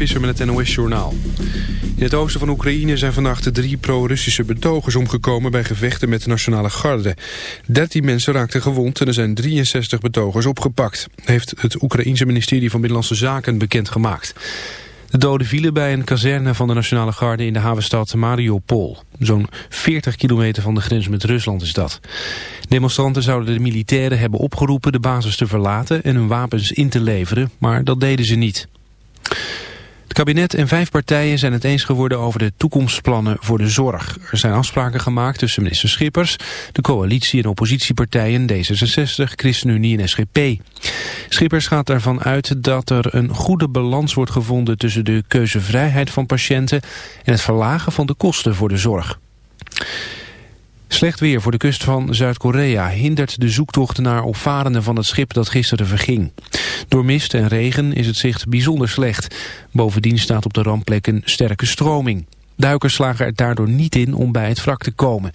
Visser met het NOS-journaal. In het oosten van Oekraïne zijn vannacht drie pro-Russische betogers omgekomen bij gevechten met de Nationale Garde. 13 mensen raakten gewond en er zijn 63 betogers opgepakt, heeft het Oekraïense ministerie van Binnenlandse Zaken bekendgemaakt. De doden vielen bij een kazerne van de Nationale Garde in de havenstad Mariupol. Zo'n 40 kilometer van de grens met Rusland is dat. Demonstranten zouden de militairen hebben opgeroepen de basis te verlaten en hun wapens in te leveren, maar dat deden ze niet. Het kabinet en vijf partijen zijn het eens geworden over de toekomstplannen voor de zorg. Er zijn afspraken gemaakt tussen minister Schippers, de coalitie- en oppositiepartijen D66, ChristenUnie en SGP. Schippers gaat ervan uit dat er een goede balans wordt gevonden tussen de keuzevrijheid van patiënten en het verlagen van de kosten voor de zorg. Slecht weer voor de kust van Zuid-Korea hindert de zoektocht naar opvarenden van het schip dat gisteren verging. Door mist en regen is het zicht bijzonder slecht. Bovendien staat op de rampplek een sterke stroming. Duikers slagen er daardoor niet in om bij het wrak te komen.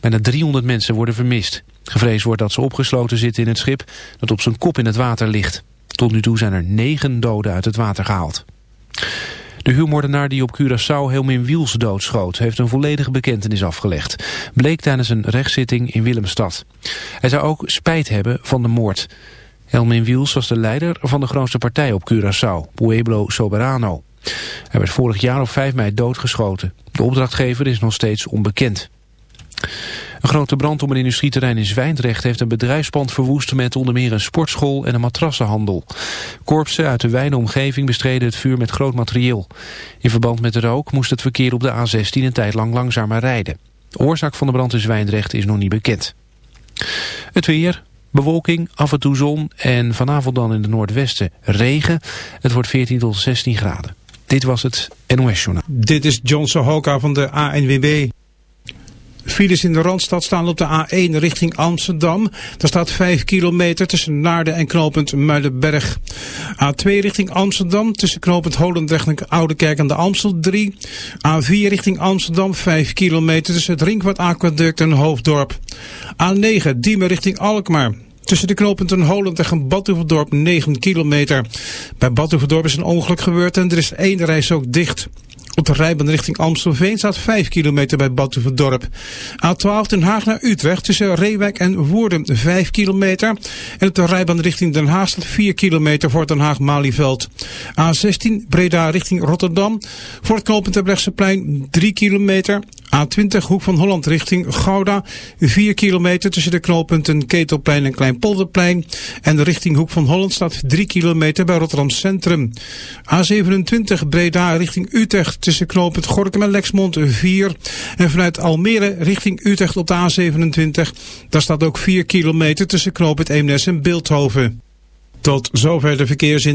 Bijna 300 mensen worden vermist. Gevreesd wordt dat ze opgesloten zitten in het schip dat op zijn kop in het water ligt. Tot nu toe zijn er negen doden uit het water gehaald. De huurmoordenaar die op Curaçao Helmin Wiels doodschoot... heeft een volledige bekentenis afgelegd. Bleek tijdens een rechtszitting in Willemstad. Hij zou ook spijt hebben van de moord. Helmin Wiels was de leider van de grootste partij op Curaçao, Pueblo Soberano. Hij werd vorig jaar op 5 mei doodgeschoten. De opdrachtgever is nog steeds onbekend. Een grote brand om een industrieterrein in Zwijndrecht heeft een bedrijfspand verwoest met onder meer een sportschool en een matrassenhandel. Korpsen uit de wijne omgeving bestreden het vuur met groot materieel. In verband met de rook moest het verkeer op de A16 een tijd lang langzamer rijden. De oorzaak van de brand in Zwijndrecht is nog niet bekend. Het weer, bewolking, af en toe zon en vanavond dan in de noordwesten regen. Het wordt 14 tot 16 graden. Dit was het NOS Journaal. Dit is John Sohoka van de ANWB. Files in de Randstad staan op de A1 richting Amsterdam. Daar staat 5 kilometer tussen Naarden en knooppunt Muidenberg. A2 richting Amsterdam tussen knooppunt Holendrecht en Oudekerk aan de Amstel 3. A4 richting Amsterdam 5 kilometer tussen het Rinkwart Aquaduct en Hoofddorp. A9 Diemen richting Alkmaar. Tussen de knooppunten Holend en Badhoevedorp 9 kilometer. Bij Badhoevedorp is een ongeluk gebeurd en er is één reis ook dicht. Op de rijbaan richting Amstelveen staat 5 kilometer bij Batuverdorp. A12 Den Haag naar Utrecht tussen Reewijk en Woerden 5 kilometer. En op de rijbaan richting Den Haag staat 4 kilometer voor Den Haag-Malieveld. A16 Breda richting Rotterdam. Voor het knooppunt plein 3 kilometer. A20 Hoek van Holland richting Gouda. 4 kilometer tussen de knooppunten Ketelplein en Kleinpolderplein. En richting Hoek van Holland staat 3 kilometer bij Rotterdam Centrum. A27 Breda richting Utrecht tussen knooppunt Gorkum en Lexmond 4. En vanuit Almere richting Utrecht op de A27. Daar staat ook 4 kilometer tussen knooppunt Eemnes en Beeldhoven. Tot zover de verkeersin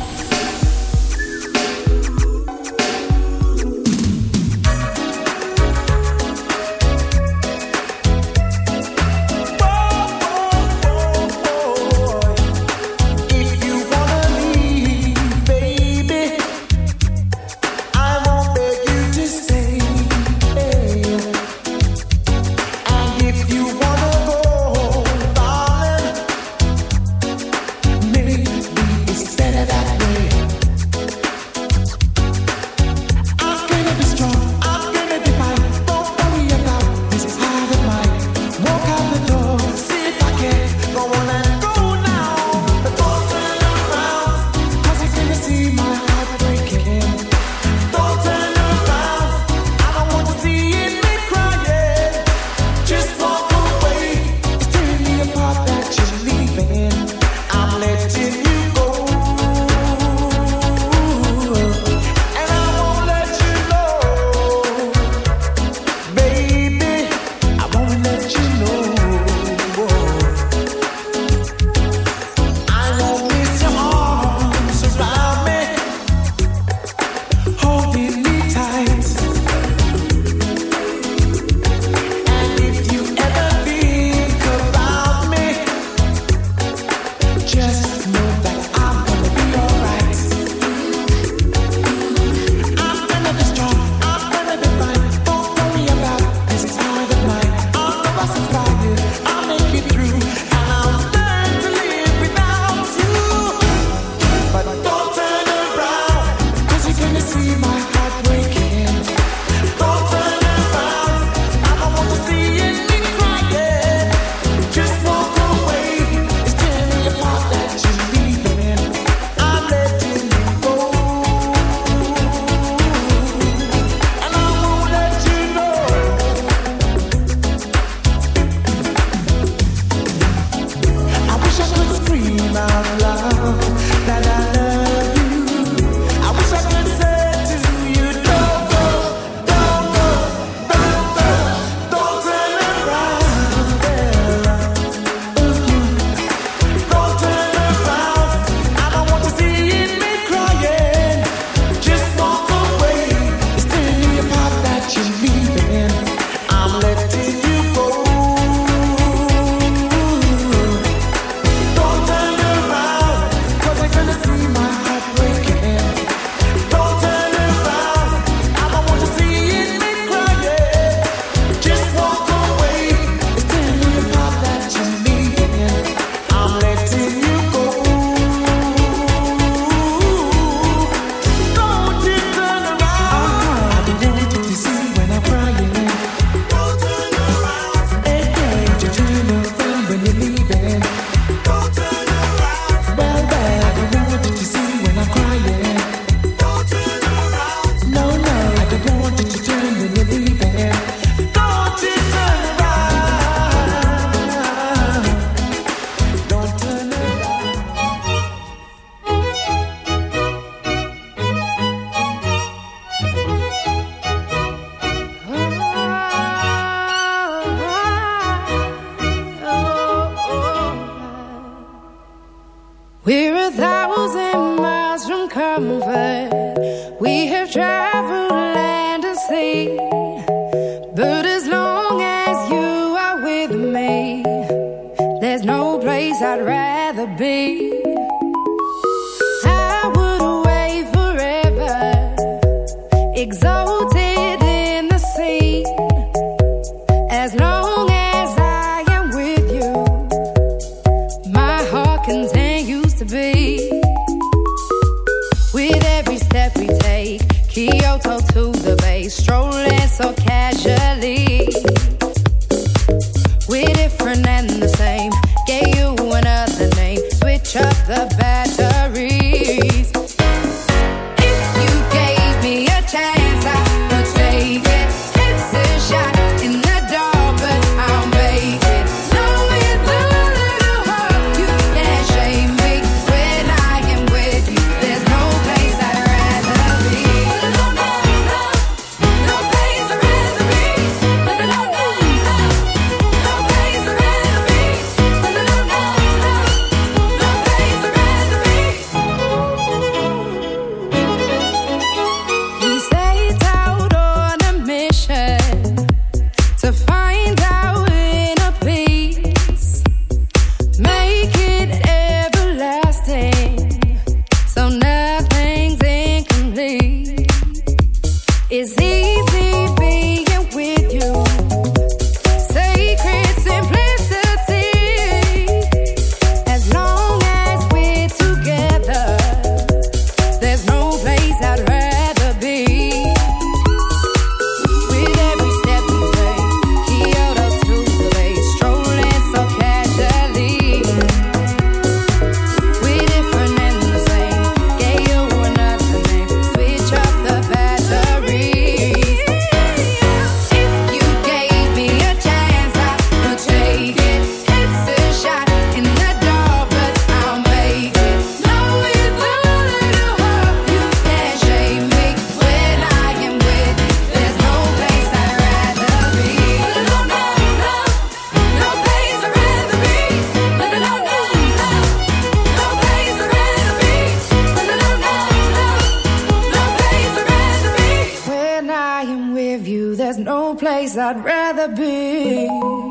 To be. With every step we take, Kyoto to I'd rather be.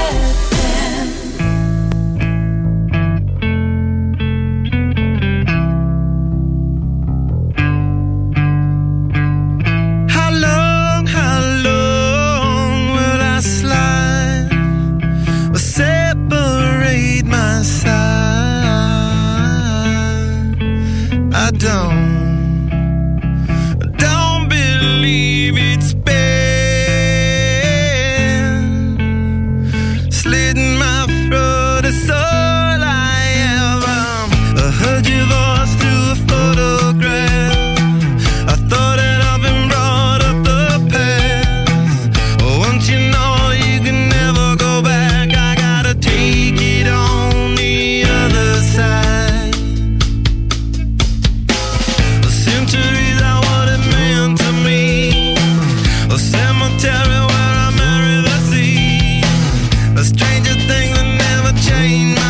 change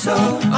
So.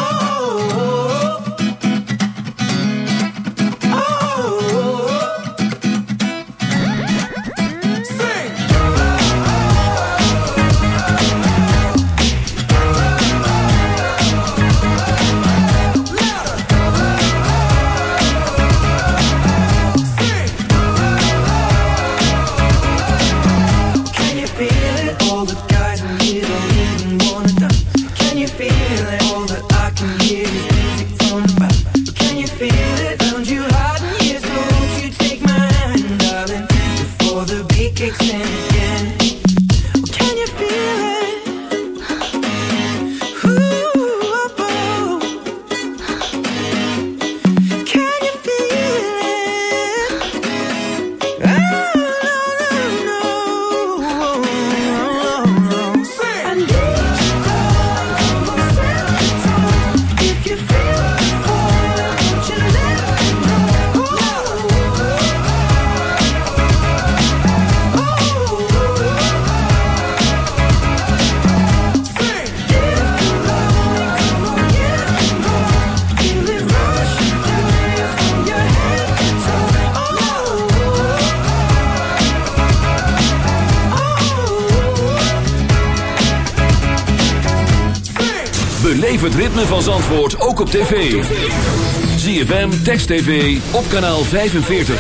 Dex TV op kanaal 45.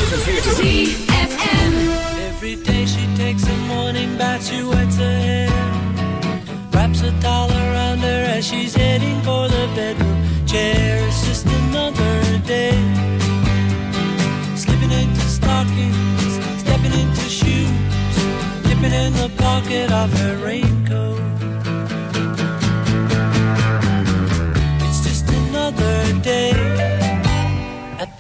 Every day she takes a morning bath, she wets hair. Wraps a dollar around her as she's heading for the bedroom chair. It's just another day. Slipping into stockings, stepping into shoes. Dipping in the pocket of her raincoat.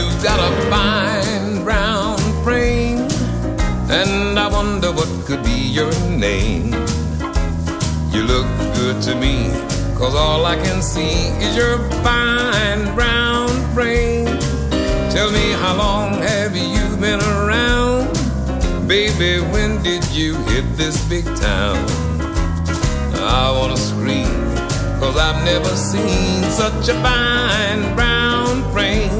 You got a fine brown frame, and I wonder what could be your name. You look good to me, cause all I can see is your fine brown frame. Tell me how long have you been around? Baby, when did you hit this big town? I wanna scream, cause I've never seen such a fine brown frame.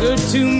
good to me,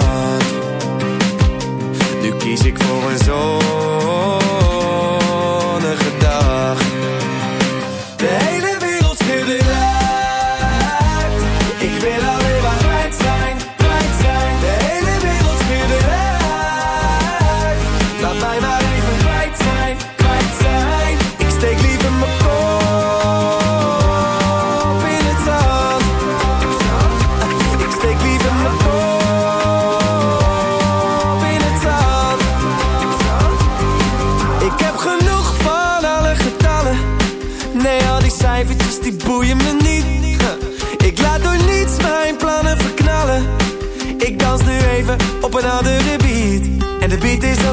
nu kies ik voor een zon.